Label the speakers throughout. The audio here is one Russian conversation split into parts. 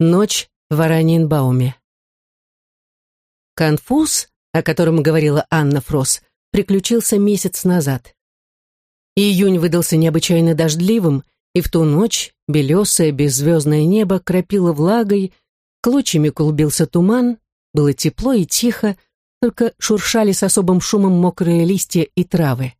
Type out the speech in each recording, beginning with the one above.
Speaker 1: Ночь в Аранинбауме. Конфуз, о котором говорила Анна Фрос, приключился месяц назад. Июнь выдался необычайно дождливым, и в ту ночь белесое беззвездное небо кропило влагой, клочьями клубился туман, было тепло и тихо, только шуршали с особым шумом мокрые листья и травы.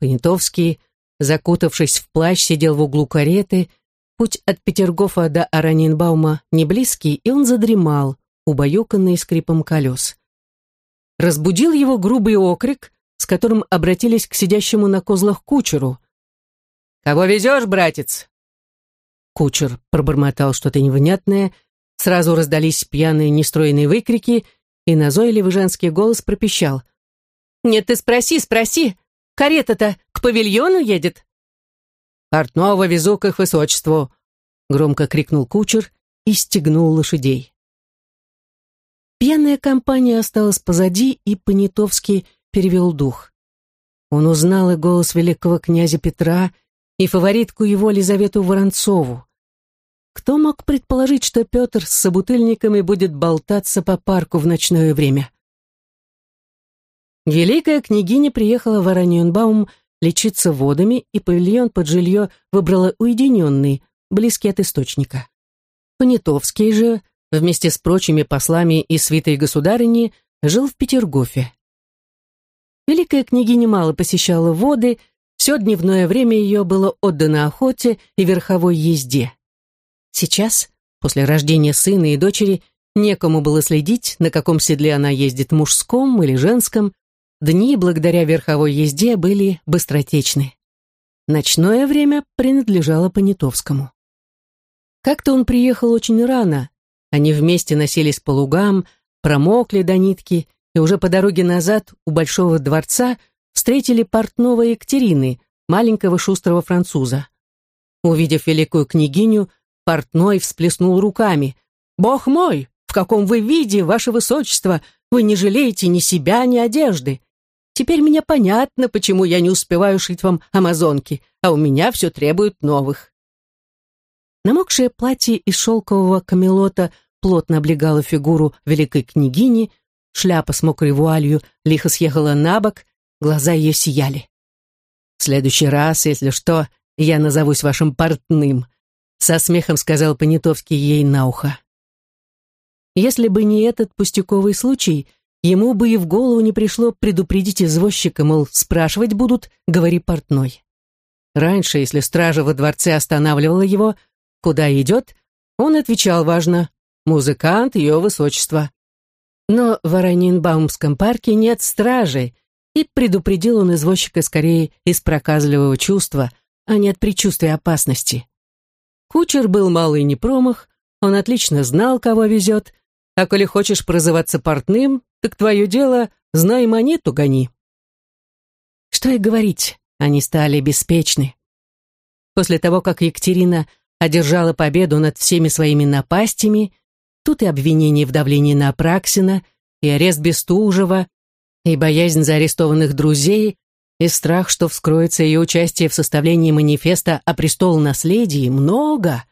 Speaker 1: Понятовский, закутавшись в плащ, сидел в углу кареты, путь от Петергофа до Аранинбаума не близкий, и он задремал, убаюканный скрипом колес. Разбудил его грубый окрик, с которым обратились к сидящему на козлах кучеру. «Кого везешь, братец?» Кучер пробормотал что-то невнятное, сразу раздались пьяные нестроенные выкрики, и назойливый женский голос пропищал. «Нет, ты спроси, спроси! Карета-то к павильону едет?» «Портного везу к их высочеству!» — громко крикнул кучер и стегнул лошадей. Пьяная компания осталась позади, и Понятовский перевел дух. Он узнал и голос великого князя Петра, и фаворитку его Лизавету Воронцову. Кто мог предположить, что Петр с собутыльниками будет болтаться по парку в ночное время? Великая княгиня приехала в Араньенбаум лечиться водами, и павильон под жилье выбрала уединенный, близкий от источника. Понятовский же, вместе с прочими послами и свитой государыни, жил в Петергофе. Великая княгиня мало посещала воды, все дневное время ее было отдано охоте и верховой езде. Сейчас, после рождения сына и дочери, некому было следить, на каком седле она ездит, мужском или женском. Дни, благодаря верховой езде, были быстротечны. Ночное время принадлежало Понятовскому. Как-то он приехал очень рано. Они вместе носились по лугам, промокли до нитки, и уже по дороге назад у Большого дворца встретили портного Екатерины, маленького шустрого француза. Увидев великую княгиню, Портной всплеснул руками. «Бог мой, в каком вы виде, ваше высочество! Вы не жалеете ни себя, ни одежды! Теперь мне понятно, почему я не успеваю шить вам амазонки, а у меня все требует новых». Намокшее платье из шелкового камелота плотно облегало фигуру великой княгини, шляпа с мокрой вуалью лихо съехала на бок, глаза ее сияли. «В следующий раз, если что, я назовусь вашим портным», со смехом сказал Понятовский ей на ухо. Если бы не этот пустяковый случай, ему бы и в голову не пришло предупредить извозчика, мол, спрашивать будут, говори портной. Раньше, если стража во дворце останавливала его, куда идет, он отвечал важно «Музыкант, ее высочество». Но в Аранинбаумском парке нет стражи, и предупредил он извозчика скорее из проказливого чувства, а не от предчувствия опасности. Кучер был малый не промах, он отлично знал, кого везет, а коли хочешь прозываться портным, так твое дело, знай монету гони. Что и говорить, они стали беспечны. После того, как Екатерина одержала победу над всеми своими напастями, тут и обвинение в давлении на Апраксина, и арест Бестужева, и боязнь заарестованных друзей, и страх, что вскроется ее участие в составлении манифеста о престол-наследии, много.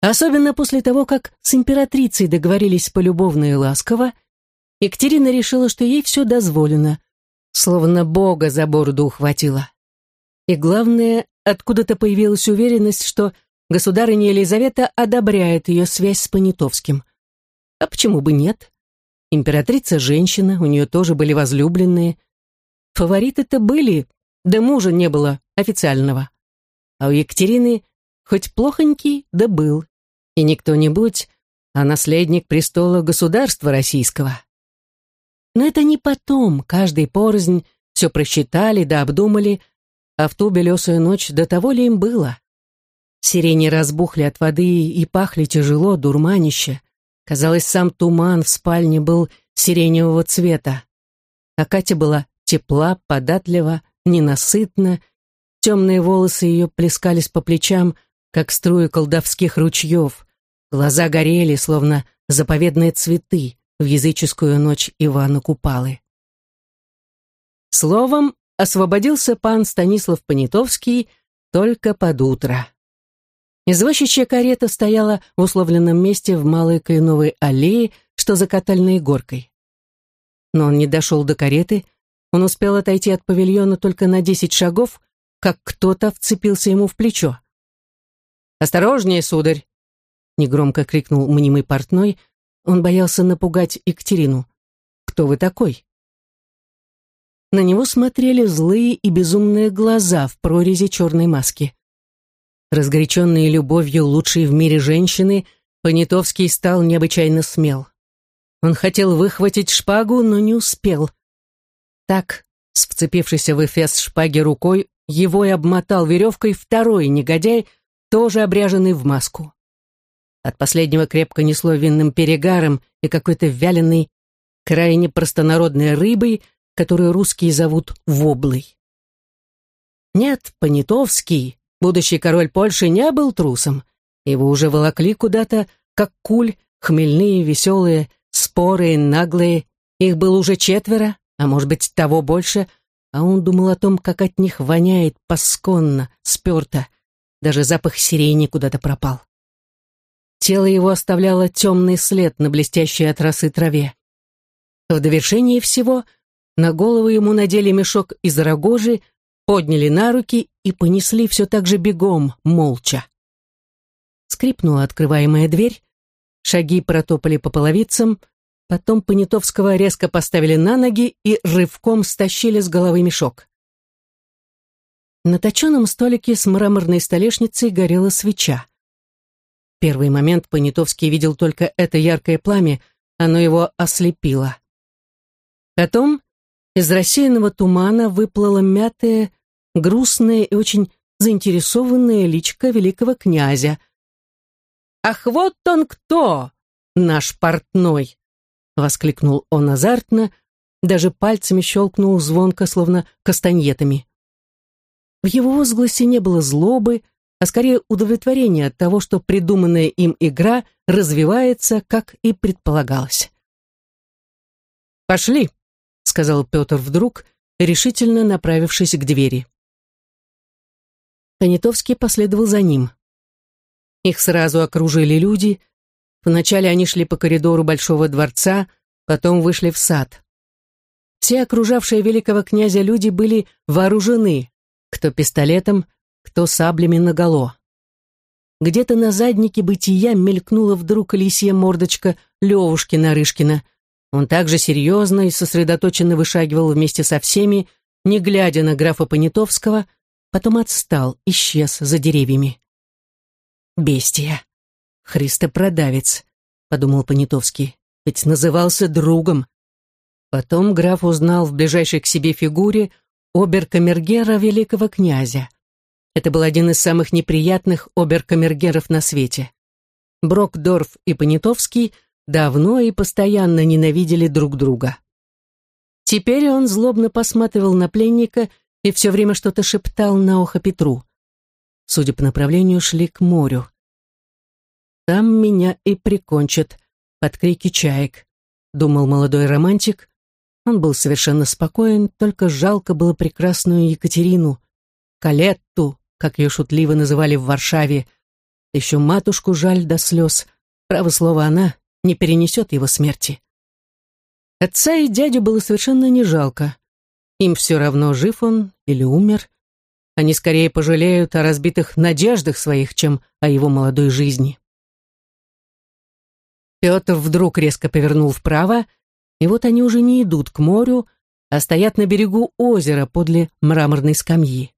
Speaker 1: Особенно после того, как с императрицей договорились полюбовно и ласково, Екатерина решила, что ей все дозволено, словно Бога за бороду ухватила. И главное, откуда-то появилась уверенность, что государыня Елизавета одобряет ее связь с Понятовским. А почему бы нет? Императрица женщина, у нее тоже были возлюбленные, Фавориты-то были, да мужа не было официального. А у Екатерины хоть плохонький, да был. И не кто-нибудь, а наследник престола государства российского. Но это не потом, каждый порознь все просчитали да обдумали, а в ту белесую ночь до того ли им было? Сирени разбухли от воды и пахли тяжело, дурманище. Казалось, сам туман в спальне был сиреневого цвета. А Катя была тепла, податлива, ненасытна. Темные волосы ее плескались по плечам, как струи колдовских ручьев. Глаза горели, словно заповедные цветы в языческую ночь Ивана Купалы. Словом, освободился пан Станислав Понятовский только под утро. Извозчичья карета стояла в условленном месте в малой кленовой аллее, что за катальной горкой. Но он не дошел до кареты, он успел отойти от павильона только на десять шагов, как кто-то вцепился ему в плечо. «Осторожнее, сударь!» — негромко крикнул мнимый портной. Он боялся напугать Екатерину. «Кто вы такой?» На него смотрели злые и безумные глаза в прорези черной маски. Разгоряченный любовью лучшей в мире женщины, Понятовский стал необычайно смел. Он хотел выхватить шпагу, но не успел. Так, с вцепившейся в эфес шпаги рукой, его и обмотал веревкой второй негодяй, тоже обряженный в маску. От последнего крепко несло винным перегаром и какой-то вяленой, крайне простонародной рыбой, которую русские зовут воблой. Нет, Понятовский, Будущий король Польши не был трусом. Его уже волокли куда-то, как куль, хмельные, веселые, спорые, наглые. Их было уже четверо, а может быть, того больше, а он думал о том, как от них воняет пасконно, сперто. Даже запах сирени куда-то пропал. Тело его оставляло темный след на блестящей от росы траве. В довершении всего на голову ему надели мешок из рогожи, подняли на руки и понесли все так же бегом, молча. Скрипнула открываемая дверь, шаги протопали по половицам, потом Понятовского резко поставили на ноги и рывком стащили с головы мешок. На точенном столике с мраморной столешницей горела свеча. Первый момент Понятовский видел только это яркое пламя, оно его ослепило. Потом из рассеянного тумана выплыла мятая, грустное и очень заинтересованное личко великого князя. «Ах, вот он кто! Наш портной!» — воскликнул он азартно, даже пальцами щелкнул звонко, словно кастаньетами. В его возгласе не было злобы, а скорее удовлетворения от того, что придуманная им игра развивается, как и предполагалось. «Пошли», — сказал Петр вдруг, решительно направившись к двери. Понятовский последовал за ним. Их сразу окружили люди. Вначале они шли по коридору Большого дворца, потом вышли в сад. Все окружавшие великого князя люди были вооружены, кто пистолетом, кто саблями наголо. Где-то на заднике бытия мелькнула вдруг лисья мордочка Левушкина-Рышкина. Он также серьезно и сосредоточенно вышагивал вместе со всеми, не глядя на графа Понятовского, потом отстал, исчез за деревьями. «Бестия! Христопродавец!» — подумал Понятовский. «Ведь назывался другом». Потом граф узнал в ближайшей к себе фигуре оберкамергера великого князя. Это был один из самых неприятных оберкамергеров на свете. Брокдорф и Понятовский давно и постоянно ненавидели друг друга. Теперь он злобно посматривал на пленника и все время что-то шептал на ухо Петру. Судя по направлению, шли к морю. «Там меня и прикончат», под крики чаек, думал молодой романтик. Он был совершенно спокоен, только жалко было прекрасную Екатерину, Калетту, как ее шутливо называли в Варшаве. Еще матушку жаль до слез. Право слово, она не перенесет его смерти. Отца и дядю было совершенно не жалко. Им все равно, жив он или умер. Они скорее пожалеют о разбитых надеждах своих, чем о его молодой жизни. Петр вдруг резко повернул вправо, и вот они уже не идут к морю, а стоят на берегу озера подле мраморной скамьи.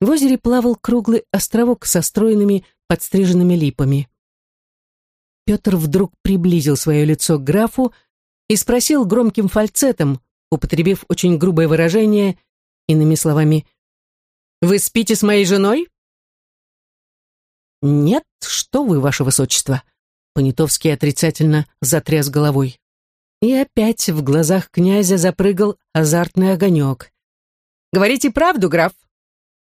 Speaker 1: В озере плавал круглый островок со стройными подстриженными липами. Петр вдруг приблизил свое лицо к графу и спросил громким фальцетом, употребив очень грубое выражение, иными словами, «Вы спите с моей женой?» «Нет, что вы, ваше высочество!» Понятовский отрицательно затряс головой. И опять в глазах князя запрыгал азартный огонек. «Говорите правду, граф,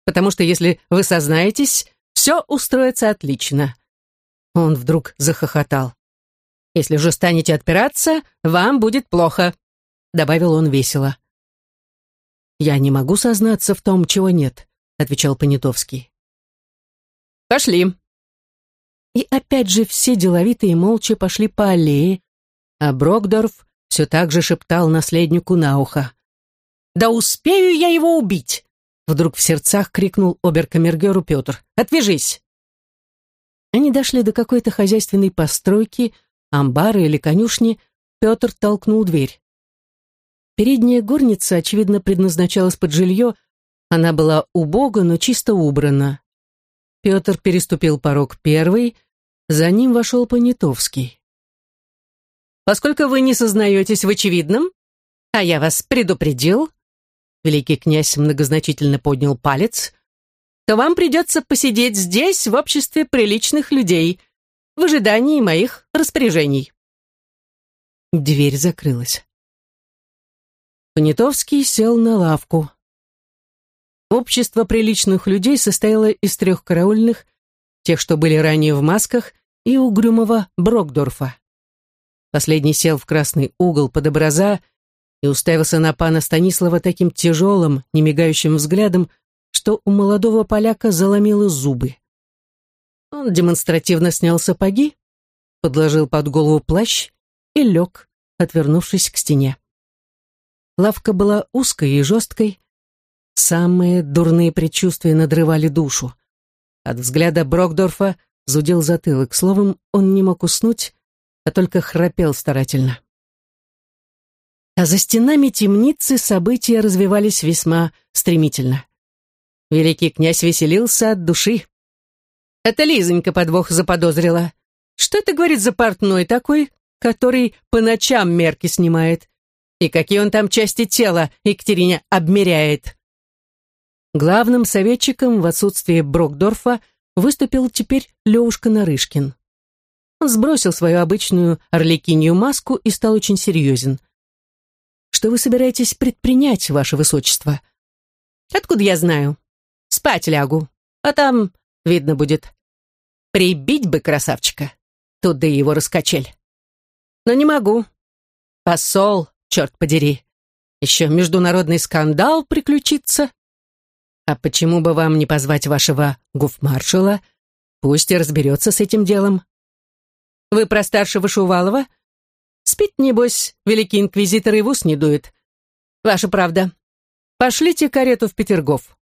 Speaker 1: потому что если вы сознаетесь, все устроится отлично». Он вдруг захохотал. «Если же станете отпираться, вам будет плохо добавил он весело. «Я не могу сознаться в том, чего нет», — отвечал Понятовский.
Speaker 2: Пошли!»
Speaker 1: И опять же все деловито и молча пошли по аллее, а Брокдорф все так же шептал наследнику на ухо. «Да успею я его убить!» Вдруг в сердцах крикнул оберкамергеру Петр. «Отвяжись!» Они дошли до какой-то хозяйственной постройки, амбара или конюшни, Петр толкнул дверь. Передняя горница, очевидно, предназначалась под жилье, она была убога, но чисто убрана. Петр переступил порог первый, за ним вошел Понятовский.
Speaker 2: «Поскольку вы не сознаетесь в очевидном, а я вас предупредил», великий князь многозначительно поднял палец, то вам придется посидеть здесь в обществе приличных людей, в ожидании моих распоряжений.
Speaker 1: Дверь закрылась. Понятовский сел на лавку. Общество приличных людей состояло из трех караульных, тех, что были ранее в масках, и угрюмого Брокдорфа. Последний сел в красный угол под образа и уставился на пана Станислава таким тяжелым, немигающим взглядом, что у молодого поляка заломило зубы. Он демонстративно снял сапоги, подложил под голову плащ и лег, отвернувшись к стене. Лавка была узкой и жесткой, самые дурные предчувствия надрывали душу. От взгляда Брокдорфа зудел затылок, словом, он не мог уснуть, а только храпел старательно. А за стенами темницы события развивались весьма стремительно. Великий князь веселился от души. Это Лизонька подвох заподозрила. Что это, говорит, за портной такой, который по ночам мерки снимает? И какие он там части тела Екатерине обмеряет? Главным советчиком в отсутствие Брокдорфа выступил теперь Левушка Нарышкин. Он сбросил свою обычную орликинью маску и стал очень серьезен. «Что вы собираетесь предпринять, ваше высочество?» «Откуда я знаю?» Спать лягу, а там видно будет. Прибить бы красавчика. Туда его раскачель. Но не могу. Посол, черт подери. Еще международный скандал приключится. А почему бы вам не позвать вашего гуфмаршала? Пусть и разберется с этим делом. Вы про старшего Шувалова? Спит, небось, великий инквизитор и в ус не дует. Ваша правда. Пошлите карету в Петергоф.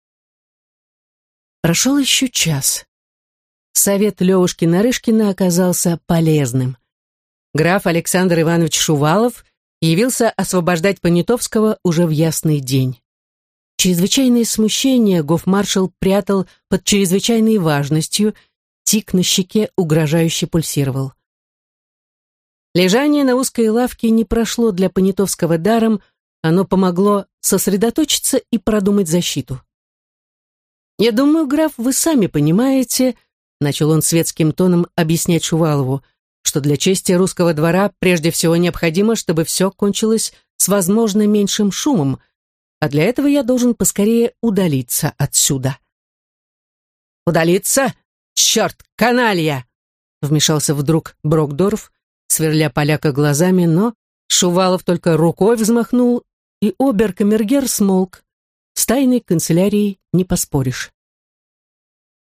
Speaker 1: Прошел еще час. Совет Левушкина-Рышкина оказался полезным. Граф Александр Иванович Шувалов явился освобождать Понятовского уже в ясный день. Чрезвычайное смущение гофмаршал прятал под чрезвычайной важностью, тик на щеке угрожающе пульсировал. Лежание на узкой лавке не прошло для Понятовского даром, оно помогло сосредоточиться и продумать защиту. «Я думаю, граф, вы сами понимаете», — начал он светским тоном объяснять Шувалову, что для чести русского двора прежде всего необходимо, чтобы все кончилось с возможно меньшим шумом, а для этого я должен поскорее удалиться отсюда. «Удалиться? Черт, каналья!» вмешался вдруг Брокдорф, сверля поляка глазами, но Шувалов только рукой взмахнул, и обер-камергер смолк, с тайной канцелярией не поспоришь.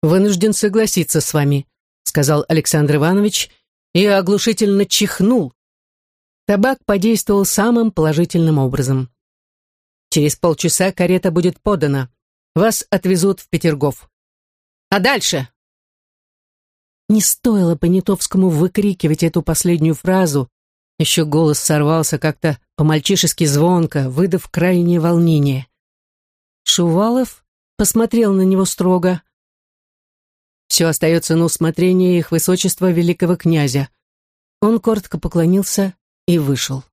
Speaker 1: «Вынужден согласиться с вами», — сказал Александр Иванович и оглушительно чихнул. Табак подействовал самым положительным образом. «Через полчаса карета будет подана. Вас отвезут в Петергоф. А дальше?» Не стоило Понятовскому выкрикивать эту последнюю фразу. Еще голос сорвался как-то по-мальчишески звонко, выдав крайнее волнение. Шувалов посмотрел на него строго. «Все остается на усмотрение их высочества великого князя». Он коротко поклонился и вышел.